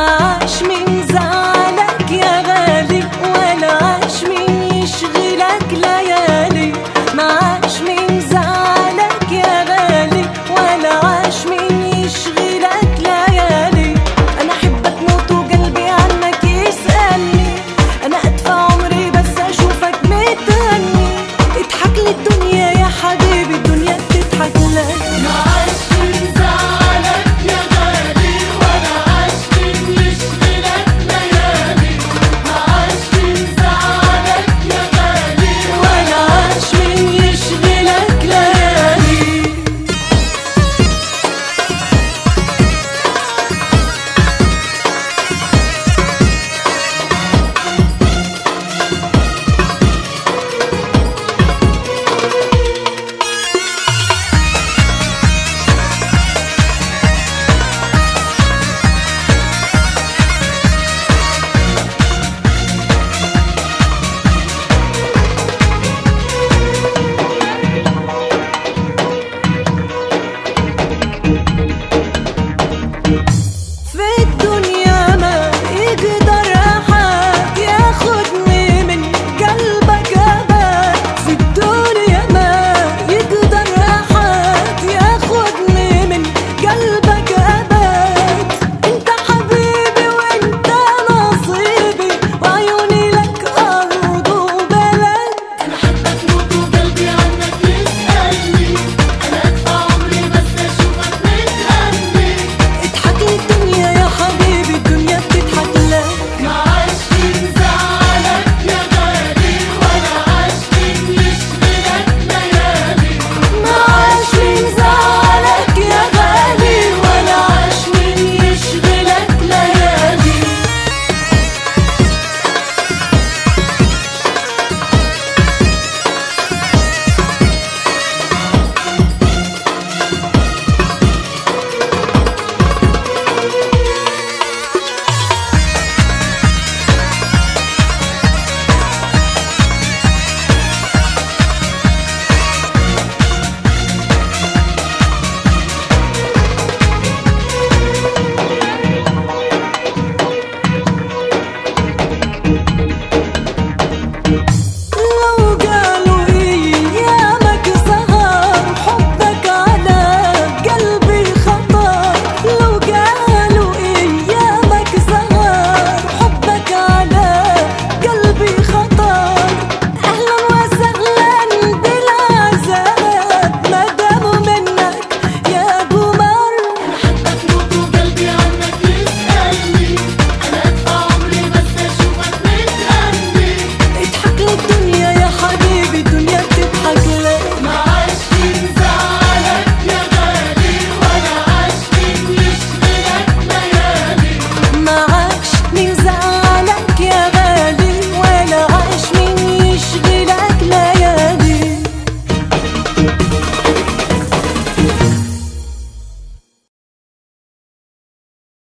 nas minhas